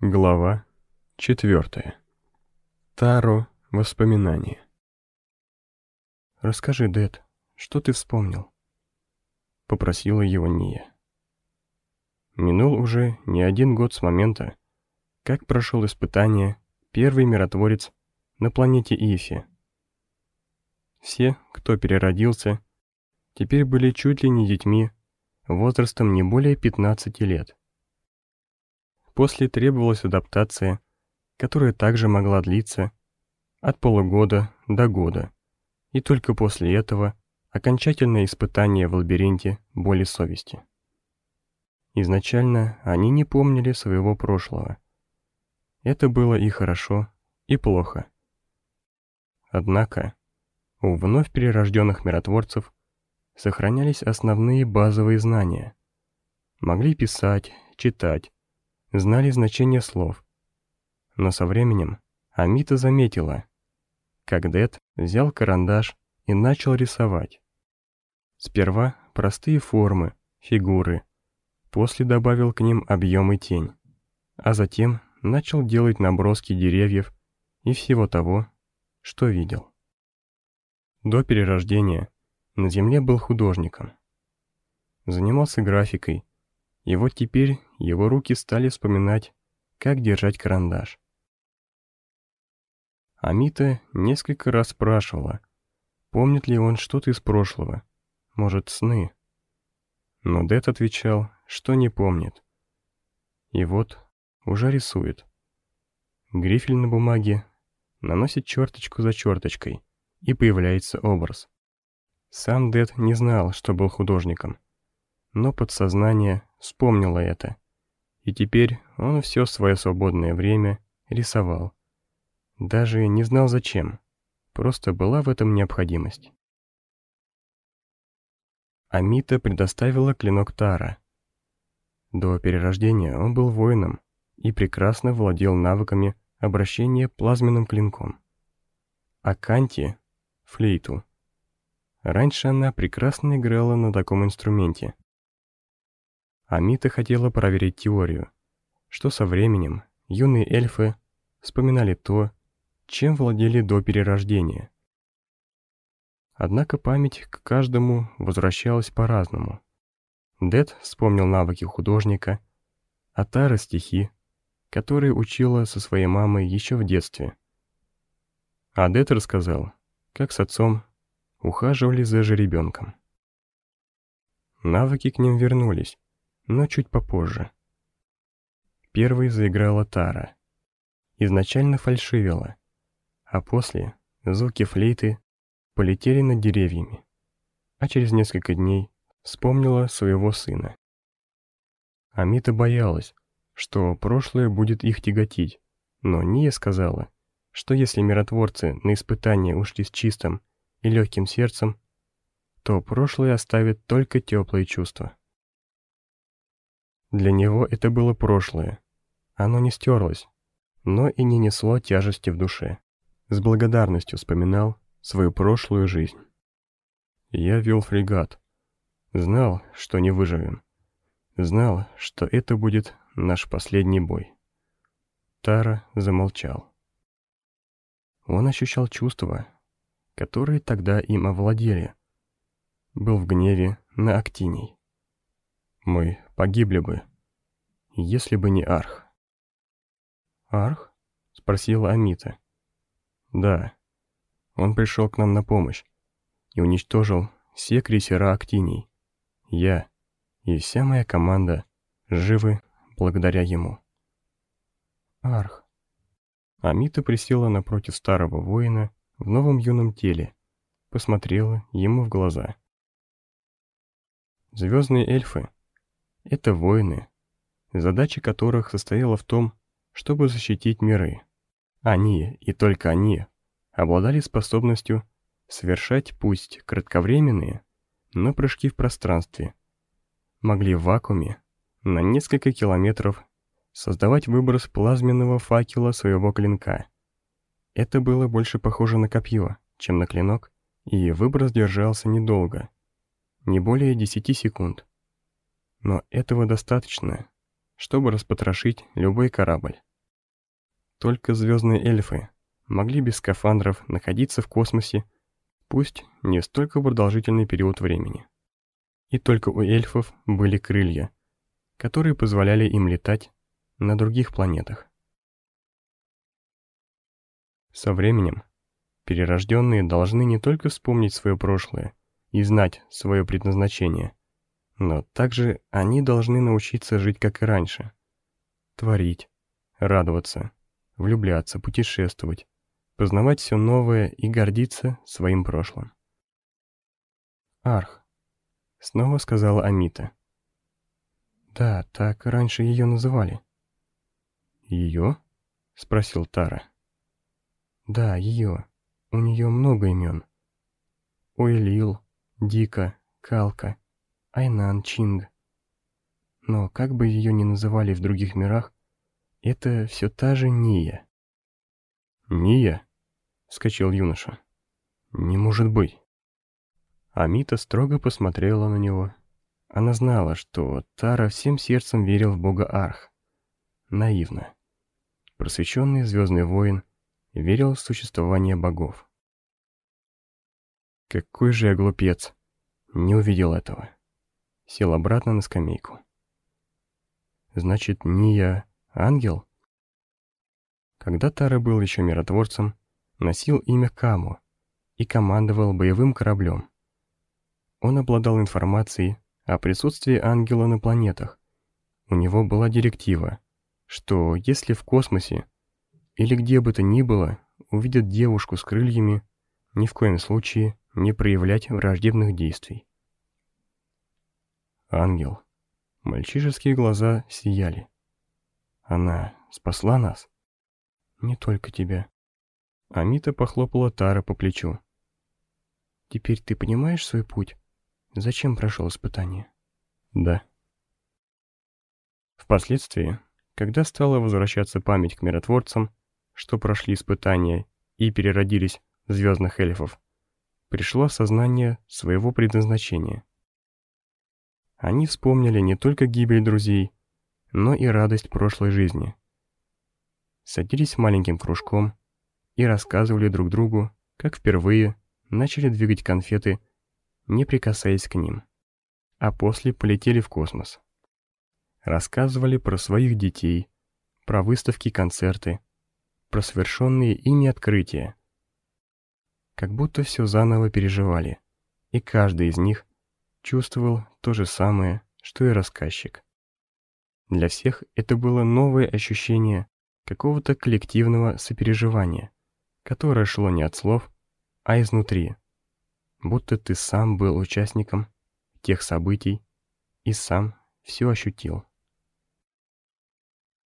Глава 4. Таро. Воспоминания. «Расскажи, Дэд, что ты вспомнил?» Попросила его Ния. Минул уже не один год с момента, как прошел испытание первый миротворец на планете Ифи. Все, кто переродился, теперь были чуть ли не детьми, возрастом не более 15 лет. После требовалась адаптация, которая также могла длиться от полугода до года, и только после этого окончательное испытание в лабиринте боли совести. Изначально они не помнили своего прошлого. Это было и хорошо, и плохо. Однако у вновь перерожденных миротворцев сохранялись основные базовые знания. Могли писать, читать, знали значение слов. Но со временем Амита заметила, как Дед взял карандаш и начал рисовать. Сперва простые формы, фигуры, после добавил к ним объем и тень, а затем начал делать наброски деревьев и всего того, что видел. До перерождения на Земле был художником. Занимался графикой, и вот теперь его руки стали вспоминать, как держать карандаш. Амита несколько раз спрашивала, помнит ли он что-то из прошлого, может, сны. Но Дэд отвечал, что не помнит. И вот уже рисует. Грифель на бумаге наносит черточку за черточкой, и появляется образ. Сам Дэд не знал, что был художником, но подсознание вспомнила это. И теперь он все свое свободное время рисовал. Даже не знал зачем, просто была в этом необходимость. Амита предоставила клинок Тара. До перерождения он был воином и прекрасно владел навыками обращения плазменным клинком. А Канти — флейту. Раньше она прекрасно играла на таком инструменте, Амита хотела проверить теорию, что со временем юные эльфы вспоминали то, чем владели до перерождения. Однако память к каждому возвращалась по-разному. Дед вспомнил навыки художника, а Тара — стихи, которые учила со своей мамой еще в детстве. А Дед рассказал, как с отцом ухаживали за жеребенком. Навыки к ним вернулись, но чуть попозже. Первой заиграла Тара. Изначально фальшивила, а после звуки флейты полетели над деревьями, а через несколько дней вспомнила своего сына. Амита боялась, что прошлое будет их тяготить, но Ния сказала, что если миротворцы на испытание ушли с чистым и легким сердцем, то прошлое оставит только теплые чувства. Для него это было прошлое. Оно не стерлось, но и не несло тяжести в душе. С благодарностью вспоминал свою прошлую жизнь. Я вел фрегат. Знал, что не выживем. Знал, что это будет наш последний бой. Тара замолчал. Он ощущал чувства, которые тогда им овладели. Был в гневе на Актиней. Мы погибли бы, если бы не Арх. «Арх?» — спросила Амита. «Да. Он пришел к нам на помощь и уничтожил все крейсера Актиний. Я и вся моя команда живы благодаря ему». «Арх». Амита присела напротив старого воина в новом юном теле, посмотрела ему в глаза. Звездные эльфы это воины, задача которых состояла в том, чтобы защитить миры. Они, и только они, обладали способностью совершать пусть кратковременные, но прыжки в пространстве. Могли в вакууме на несколько километров создавать выброс плазменного факела своего клинка. Это было больше похоже на копье, чем на клинок, и выброс держался недолго, не более 10 секунд. Но этого достаточно, чтобы распотрошить любой корабль. Только звездные эльфы могли без скафандров находиться в космосе, пусть не столько продолжительный период времени. И только у эльфов были крылья, которые позволяли им летать на других планетах. Со временем перерожденные должны не только вспомнить свое прошлое и знать свое предназначение, но также они должны научиться жить как и раньше. Творить, радоваться, влюбляться, путешествовать, познавать все новое и гордиться своим прошлым. «Арх», — снова сказала Амита. «Да, так раньше ее называли». «Ее?» — спросил Тара. «Да, ее. У нее много имен. Уэлил, Дика, Калка, Айнан, Чинг. Но как бы ее ни называли в других мирах, это все та же Ния». «Ния?» — вскочил юноша. «Не может быть». Амита строго посмотрела на него. Она знала, что Тара всем сердцем верил в бога Арх. Наивно. Просвещенный звездный воин верил в существование богов. Какой же я глупец! Не увидел этого. Сел обратно на скамейку. Значит, не я ангел? Когда Тара был еще миротворцем, носил имя Каму и командовал боевым кораблем. Он обладал информацией о присутствии ангела на планетах. У него была директива, что если в космосе или где бы то ни было увидят девушку с крыльями, ни в коем случае не проявлять враждебных действий. Ангел. Мальчишеские глаза сияли. Она спасла нас? Не только тебя. Амита похлопала Тара по плечу. Теперь ты понимаешь свой путь? Зачем прошел испытание? Да. Впоследствии, когда стала возвращаться память к миротворцам, что прошли испытания и переродились в звездных эльфов, пришло осознание своего предназначения. Они вспомнили не только гибель друзей, но и радость прошлой жизни. Садились маленьким кружком и рассказывали друг другу, как впервые начали двигать конфеты, не прикасаясь к ним, а после полетели в космос. Рассказывали про своих детей, про выставки, концерты, про совершенные ими открытия. Как будто все заново переживали, и каждый из них чувствовал то же самое, что и рассказчик. Для всех это было новое ощущение какого-то коллективного сопереживания, которое шло не от слов, а изнутри, будто ты сам был участником тех событий и сам все ощутил.